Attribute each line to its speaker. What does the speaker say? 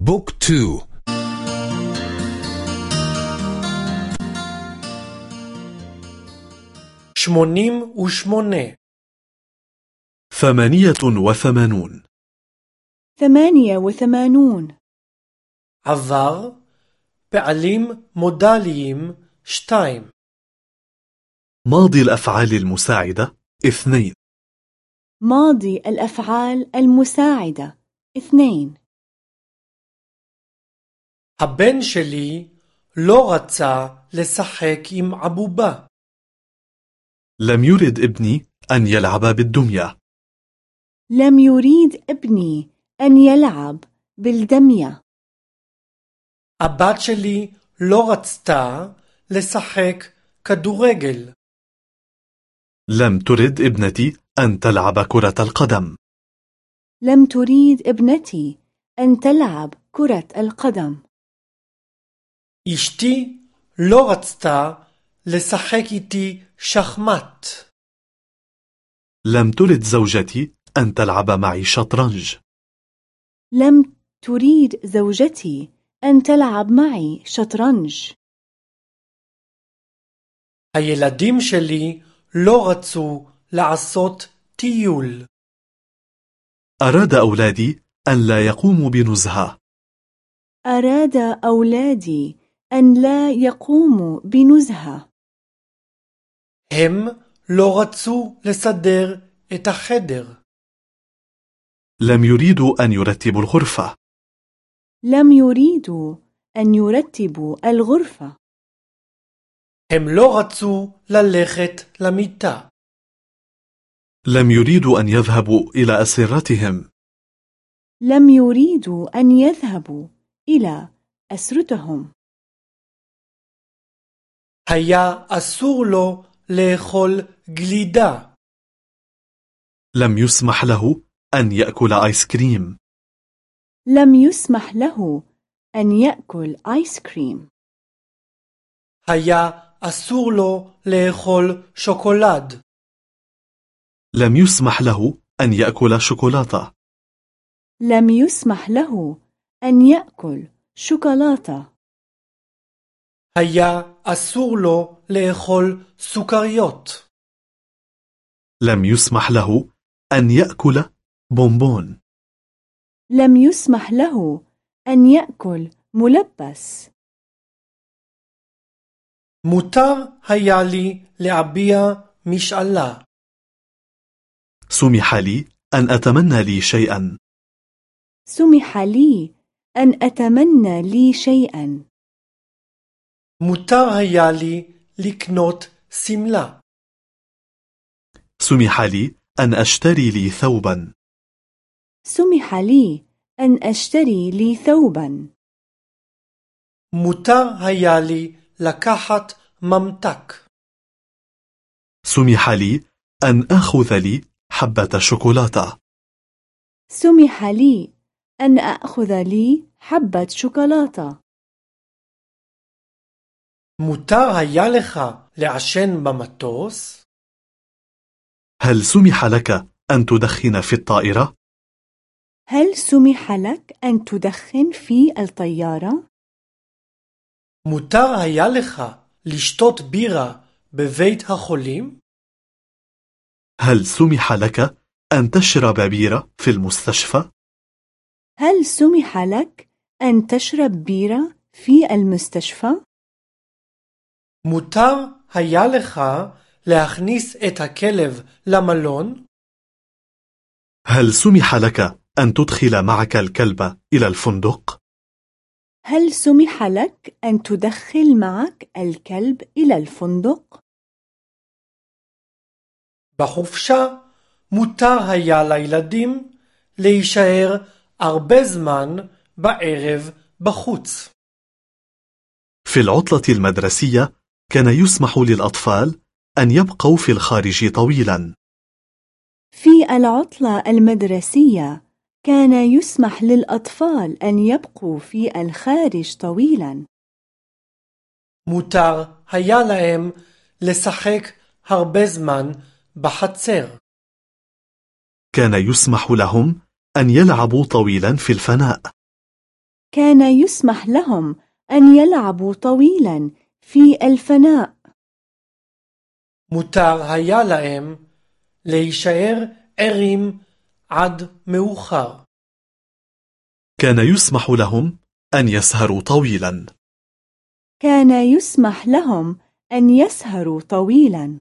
Speaker 1: book two.
Speaker 2: שמונים ושמונה
Speaker 3: ثمانية وثمانون.
Speaker 4: ثمانية وثمانون.
Speaker 2: עבר פעלים מודאליים שתיים.
Speaker 3: ماضي الأفعال المساعدة اثنين.
Speaker 4: ماضي الأفعال المساعدة اثنين.
Speaker 2: הבן שלי לא רצה לשחק עם עבובה.
Speaker 3: لم يرد ابني أن يلعب بالدمية
Speaker 4: لم يريد ابني أن يلعب بالدمية
Speaker 2: הבת שלי לא רצתה לשחק כדורגל.
Speaker 3: لم ترد ابنتي أن تلعب كرة القدم
Speaker 4: لم تريد ابنتي أن تلعب كرة القدم
Speaker 2: אשתי לא רצתה לשחק איתי שחמט.
Speaker 3: لم ترد زوجتي أن تلعب معي شطرنج
Speaker 4: لم تريد زوجتي أن تلعب معي شطرنج
Speaker 2: הילדים שלי לא רצו לעשות טיול.
Speaker 3: أراد أولادي أن لا يقوموا بنزهة
Speaker 4: أراد أولادي أن لا يقوموا بنزهة
Speaker 2: הם לא רצו לסדר את החדר.
Speaker 3: لم يريدوا أن يرتبوا الغرفة
Speaker 4: لم يريدوا أن يرتبوا الغرفة
Speaker 2: הם לא רצו ללכת למיטה.
Speaker 3: لم يريدوا أن يذهبوا إلى أسرتهم
Speaker 4: لم يريدوا أن يذهبوا إلى أسرتهم
Speaker 2: היה אסור לו לאכול גלידה.
Speaker 3: لم يسمح له أن يأكل آيس كريم
Speaker 4: لم يسمح له أن يأكل آيس كريم
Speaker 2: היה אסור לו לאכול שוקולד.
Speaker 3: لم يسمح له أن يأكل شوكولاتة
Speaker 4: لم يسمح له أن يأكل شوكولاتة
Speaker 2: היה אסור לו לאכול סוכריות.
Speaker 3: لم يسمح له أن يأكل بونبون
Speaker 4: لم يسمح له أن يأكل ملبس
Speaker 2: מותר היה לי להביע משאלה.
Speaker 3: سمح لي أن أتمنى لي شيئا
Speaker 4: سمح لي أن أتمنى لي شيئا
Speaker 2: מותר היה לי לקנות שמלה.
Speaker 3: سمح لي أن أشتري لي ثوبا
Speaker 4: سمح لي أن أشتري لي ثوبا
Speaker 2: מותר היה לי לקחת ממתק.
Speaker 3: سمح لي أن أخذ لي حبة شوكولاتة
Speaker 4: سمح لي أن أخذ لي حبة شوكولاتة
Speaker 2: מותר היה לך לעשן במטוס?
Speaker 3: هل سمح لك أن تدخن في الطائرة؟
Speaker 4: هل سمح لك أن تدخن في الطيارة؟
Speaker 2: מותר היה לך לשתות בירה בבית החולים?
Speaker 3: هل سمح لك أن تشرب بيرة في المستشفى؟
Speaker 4: هل سمح لك أن تشرب بيرة في المستشفى؟
Speaker 2: מותר היה לך להכניס את הכלב למלון?
Speaker 3: هل سمح لك أن تدخل معك الكلب إلى الفندق؟
Speaker 4: هل سمح لك أن تدخل معك الكلب إلى الفندق؟
Speaker 2: בחופשה מותר היה לילדים להישאר הרבה זמן בערב בחוץ.
Speaker 3: في العطلة المدرسية كان يسمح للأطفال أن يبقوا في الخارج طويلا
Speaker 4: في العطلة المدرسية كان يسمح للأطفال أن يبقوا في الخارج طويلا
Speaker 2: מותר היה להם לשחק הרבה זמן בחצר.
Speaker 3: كان يسمح لهم أن يلعبوا طويلا في الفناء
Speaker 4: كان يسمح لهم أن يلعبوا طويلا في الفناء.
Speaker 2: מותר היה להם להישאר ערים עד מאוחר.
Speaker 3: كان يسمح لهم أن يسهروا طويلا.
Speaker 4: كان يسمح لهم أن يسهروا طويلا.